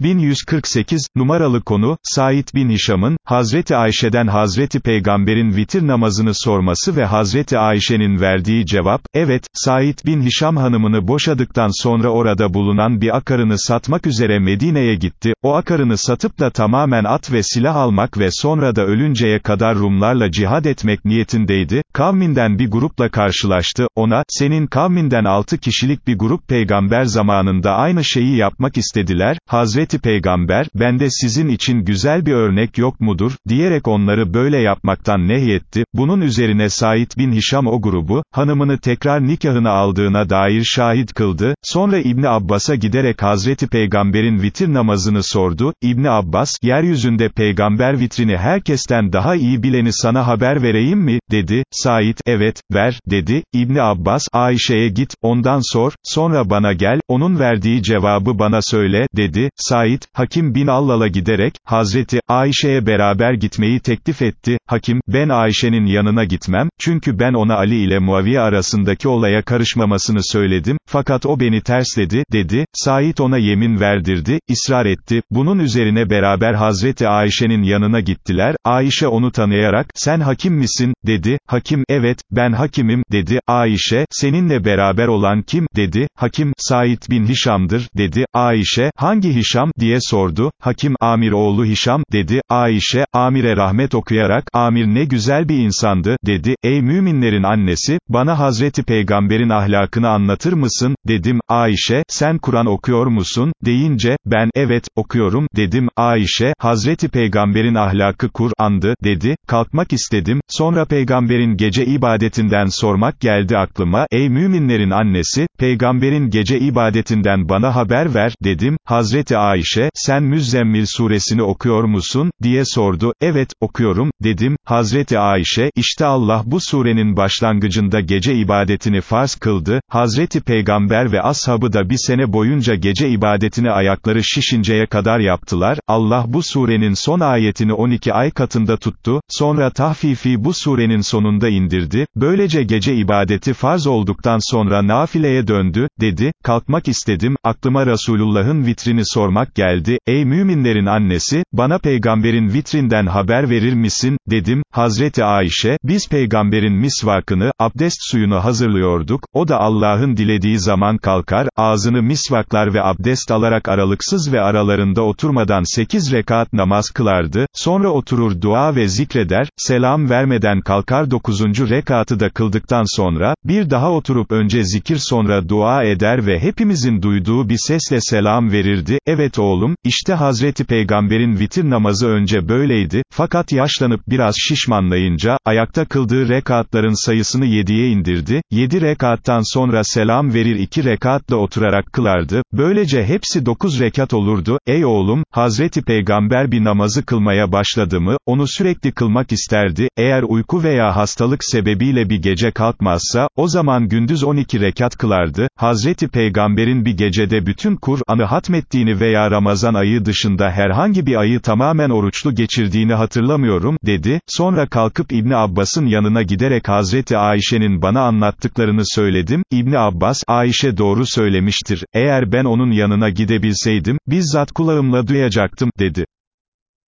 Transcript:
1148, numaralı konu, Said bin Hişam'ın, Hazreti Ayşe'den Hazreti Peygamber'in vitir namazını sorması ve Hazreti Ayşe'nin verdiği cevap, evet, Said bin Hişam hanımını boşadıktan sonra orada bulunan bir akarını satmak üzere Medine'ye gitti, o akarını satıp da tamamen at ve silah almak ve sonra da ölünceye kadar Rumlarla cihad etmek niyetindeydi, kavminden bir grupla karşılaştı, ona, senin kavminden altı kişilik bir grup peygamber zamanında aynı şeyi yapmak istediler, Hazreti Hazreti Peygamber, bende sizin için güzel bir örnek yok mudur, diyerek onları böyle yapmaktan nehyetti, bunun üzerine Said bin Hişam o grubu, hanımını tekrar nikahına aldığına dair şahit kıldı, sonra İbni Abbas'a giderek Hazreti Peygamber'in vitir namazını sordu, İbni Abbas, yeryüzünde peygamber vitrini herkesten daha iyi bileni sana haber vereyim mi, dedi, Said, evet, ver, dedi, İbni Abbas, Ayşe'ye git, ondan sor, sonra bana gel, onun verdiği cevabı bana söyle, dedi, Said, Said, Hakim bin Allal'a giderek, Hazreti, Ayşe'ye beraber gitmeyi teklif etti, Hakim, ben Ayşe'nin yanına gitmem, çünkü ben ona Ali ile Muaviye arasındaki olaya karışmamasını söyledim, fakat o beni tersledi, dedi, Said ona yemin verdirdi, ısrar etti, bunun üzerine beraber Hazreti Ayşe'nin yanına gittiler, Ayşe onu tanıyarak, sen hakim misin, dedi, hakim, evet, ben hakimim, dedi, Ayşe, seninle beraber olan kim, dedi, hakim, Said bin Hişam'dır, dedi, Ayşe, hangi Hişam, diye sordu, Hakim, Amir oğlu Hişam, dedi, Ayşe, Amir'e rahmet okuyarak, Amir ne güzel bir insandı, dedi, ey müminlerin annesi, bana Hazreti Peygamber'in ahlakını anlatır mısın, dedim, Ayşe, sen Kur'an okuyor musun, deyince, ben, evet, okuyorum, dedim, Ayşe, Hazreti Peygamber'in ahlakı Kur'an'dı, dedi, kalkmak istedim, sonra Peygamber'in gece ibadetinden sormak geldi aklıma, ey müminlerin annesi, Peygamber'in gece ibadetinden bana haber ver, dedim, Hazreti Ayşe, Ayşe, sen Müzzemmil suresini okuyor musun, diye sordu, evet, okuyorum, dedim, Hazreti Ayşe, işte Allah bu surenin başlangıcında gece ibadetini farz kıldı, Hazreti Peygamber ve ashabı da bir sene boyunca gece ibadetini ayakları şişinceye kadar yaptılar, Allah bu surenin son ayetini 12 ay katında tuttu, sonra tahfifi bu surenin sonunda indirdi, böylece gece ibadeti farz olduktan sonra nafileye döndü, dedi, kalkmak istedim, aklıma Resulullah'ın vitrini sormak geldi, ey müminlerin annesi, bana peygamberin vitrinden haber verir misin, dedim, Hazreti Ayşe, biz peygamberin misvakını, abdest suyunu hazırlıyorduk, o da Allah'ın dilediği zaman kalkar, ağzını misvaklar ve abdest alarak aralıksız ve aralarında oturmadan sekiz rekat namaz kılardı, sonra oturur dua ve zikreder, selam vermeden kalkar dokuzuncu rekatı da kıldıktan sonra, bir daha oturup önce zikir sonra dua eder ve hepimizin duyduğu bir sesle selam verirdi, evet oğlum, işte Hazreti Peygamber'in vitir namazı önce böyleydi, fakat yaşlanıp biraz şişmanlayınca, ayakta kıldığı rekatların sayısını yediye indirdi, yedi rekattan sonra selam verir iki rekatla oturarak kılardı, böylece hepsi dokuz rekat olurdu, ey oğlum, Hazreti Peygamber bir namazı kılmaya başladı mı, onu sürekli kılmak isterdi, eğer uyku veya hastalık sebebiyle bir gece kalkmazsa, o zaman gündüz 12 rekat kılardı, Hazreti Peygamber'in bir gecede bütün Kur'an'ı hatmettiğini veya Ramazan ayı dışında herhangi bir ayı tamamen oruçlu geçirdiğini hatırlamıyorum, dedi, sonra kalkıp İbni Abbas'ın yanına giderek Hazreti Ayşe'nin bana anlattıklarını söyledim, İbni Abbas, Ayşe doğru söylemiştir, eğer ben onun yanına gidebilseydim, bizzat kulağımla duyacaktım, dedi.